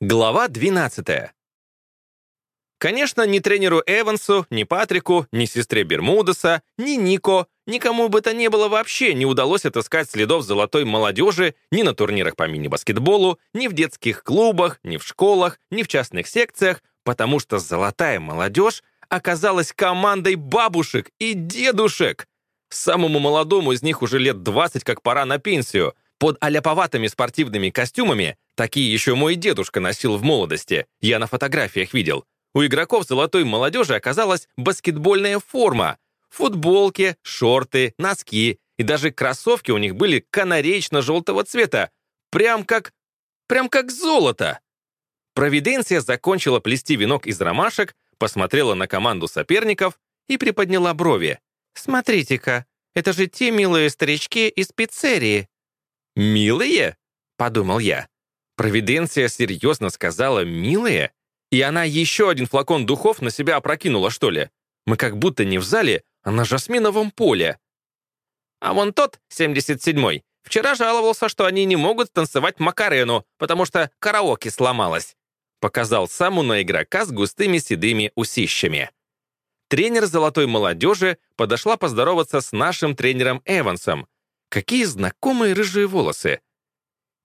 Глава 12. Конечно, ни тренеру Эвансу, ни Патрику, ни сестре Бермудеса, ни Нико, никому бы то ни было вообще не удалось отыскать следов золотой молодежи ни на турнирах по мини-баскетболу, ни в детских клубах, ни в школах, ни в частных секциях, потому что золотая молодежь оказалась командой бабушек и дедушек. Самому молодому из них уже лет 20, как пора на пенсию — под аляповатыми спортивными костюмами, такие еще мой дедушка носил в молодости, я на фотографиях видел, у игроков золотой молодежи оказалась баскетбольная форма. Футболки, шорты, носки и даже кроссовки у них были канареечно-желтого цвета. Прям как... прям как золото. Провиденция закончила плести венок из ромашек, посмотрела на команду соперников и приподняла брови. «Смотрите-ка, это же те милые старички из пиццерии». «Милые?» — подумал я. Провиденция серьезно сказала «милые»? И она еще один флакон духов на себя опрокинула, что ли? Мы как будто не в зале, а на жасминовом поле. А вон тот, 77-й, вчера жаловался, что они не могут танцевать Макарену, потому что караоке сломалось. Показал саму на игрока с густыми седыми усищами. Тренер золотой молодежи подошла поздороваться с нашим тренером Эвансом, Какие знакомые рыжие волосы!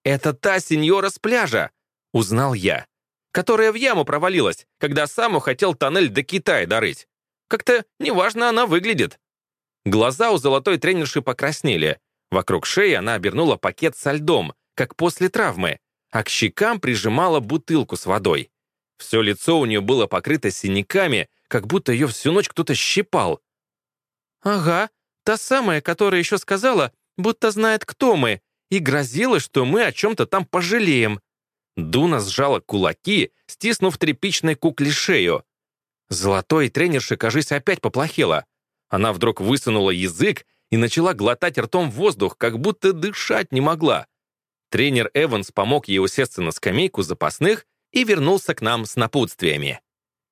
«Это та сеньора с пляжа!» — узнал я. «Которая в яму провалилась, когда сам хотел тоннель до Китая дорыть. Как-то неважно она выглядит». Глаза у золотой тренерши покраснели. Вокруг шеи она обернула пакет со льдом, как после травмы, а к щекам прижимала бутылку с водой. Все лицо у нее было покрыто синяками, как будто ее всю ночь кто-то щипал. «Ага, та самая, которая еще сказала, будто знает, кто мы, и грозила, что мы о чем-то там пожалеем. Дуна сжала кулаки, стиснув тряпичной кукле шею. Золотой тренерша, кажись, опять поплохела. Она вдруг высунула язык и начала глотать ртом воздух, как будто дышать не могла. Тренер Эванс помог ей усесться на скамейку запасных и вернулся к нам с напутствиями.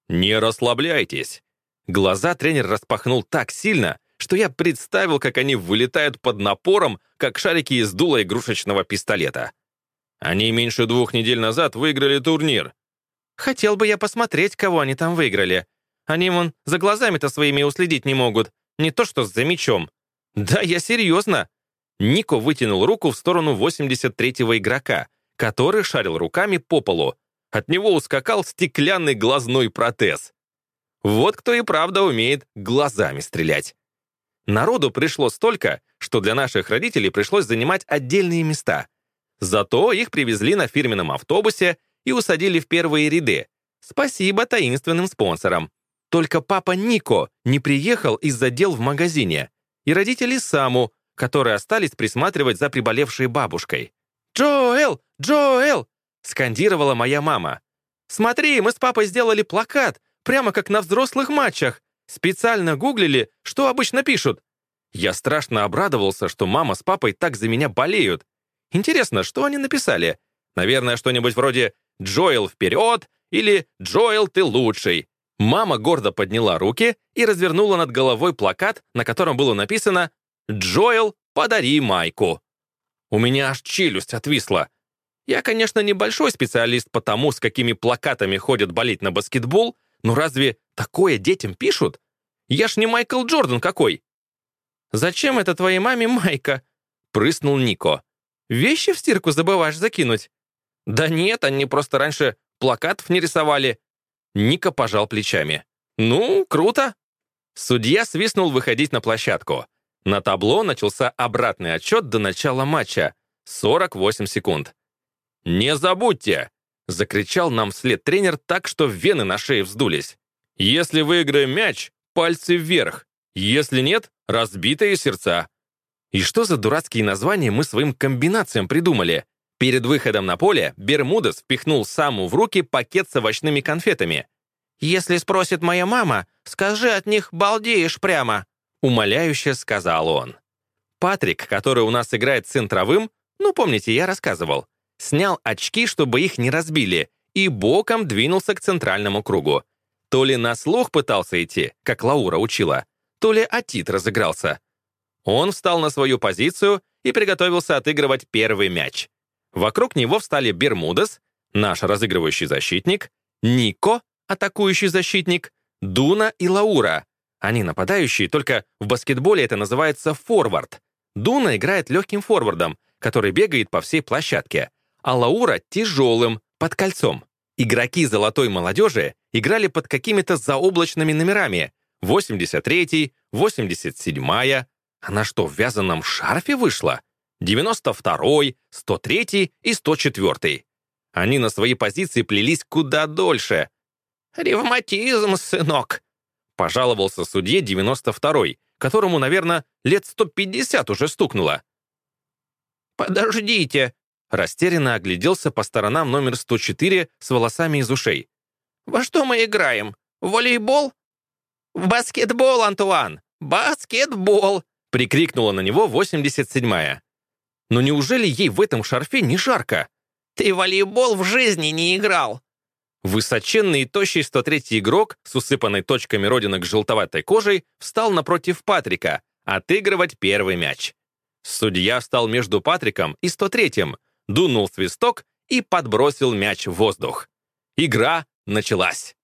«Не расслабляйтесь». Глаза тренер распахнул так сильно, что я представил, как они вылетают под напором, как шарики из дула игрушечного пистолета. Они меньше двух недель назад выиграли турнир. Хотел бы я посмотреть, кого они там выиграли. Они вон за глазами-то своими уследить не могут, не то что за мячом. Да, я серьезно. Нико вытянул руку в сторону 83-го игрока, который шарил руками по полу. От него ускакал стеклянный глазной протез. Вот кто и правда умеет глазами стрелять. Народу пришло столько, что для наших родителей пришлось занимать отдельные места. Зато их привезли на фирменном автобусе и усадили в первые ряды. Спасибо таинственным спонсорам. Только папа Нико не приехал из-за дел в магазине, и родители Саму, которые остались присматривать за приболевшей бабушкой. «Джоэл! Джоэл!» — скандировала моя мама. «Смотри, мы с папой сделали плакат, прямо как на взрослых матчах. Специально гуглили, что обычно пишут. Я страшно обрадовался, что мама с папой так за меня болеют. Интересно, что они написали? Наверное, что-нибудь вроде «Джоэл вперед» или «Джоэл, ты лучший». Мама гордо подняла руки и развернула над головой плакат, на котором было написано «Джоэл, подари майку». У меня аж челюсть отвисла. Я, конечно, небольшой специалист по тому, с какими плакатами ходят болеть на баскетбол, но разве такое детям пишут? Я ж не Майкл Джордан какой!» «Зачем это твоей маме майка?» — прыснул Нико. «Вещи в стирку забываешь закинуть?» «Да нет, они просто раньше плакатов не рисовали». Ника пожал плечами. «Ну, круто». Судья свистнул выходить на площадку. На табло начался обратный отчет до начала матча. 48 секунд. «Не забудьте, — закричал нам вслед тренер так, что вены на шее вздулись. «Если выиграем мяч, пальцы вверх. Если нет, разбитые сердца». И что за дурацкие названия мы своим комбинациям придумали? Перед выходом на поле Бермудес впихнул Саму в руки пакет с овощными конфетами. «Если спросит моя мама, скажи от них балдеешь прямо», умоляюще сказал он. Патрик, который у нас играет центровым, ну, помните, я рассказывал, снял очки, чтобы их не разбили, и боком двинулся к центральному кругу. То ли на слух пытался идти, как Лаура учила, то ли Атит разыгрался. Он встал на свою позицию и приготовился отыгрывать первый мяч. Вокруг него встали Бермудес, наш разыгрывающий защитник, Нико, атакующий защитник, Дуна и Лаура. Они нападающие, только в баскетболе это называется форвард. Дуна играет легким форвардом, который бегает по всей площадке, а Лаура — тяжелым, под кольцом. Игроки золотой молодежи играли под какими-то заоблачными номерами. 83-й, 87-я. Она что, в вязаном шарфе вышла? 92-й, 103-й и 104-й. Они на свои позиции плелись куда дольше. «Ревматизм, сынок!» Пожаловался судье 92-й, которому, наверное, лет 150 уже стукнуло. «Подождите!» Растерянно огляделся по сторонам номер 104 с волосами из ушей. «Во что мы играем? В волейбол?» «В баскетбол, Антуан! Баскетбол!» прикрикнула на него 87-я. «Но неужели ей в этом шарфе не жарко?» «Ты волейбол в жизни не играл!» Высоченный и тощий 103-й игрок с усыпанной точками родинок желтоватой кожей встал напротив Патрика, отыгрывать первый мяч. Судья встал между Патриком и 103-м, дунул свисток и подбросил мяч в воздух. Игра началась.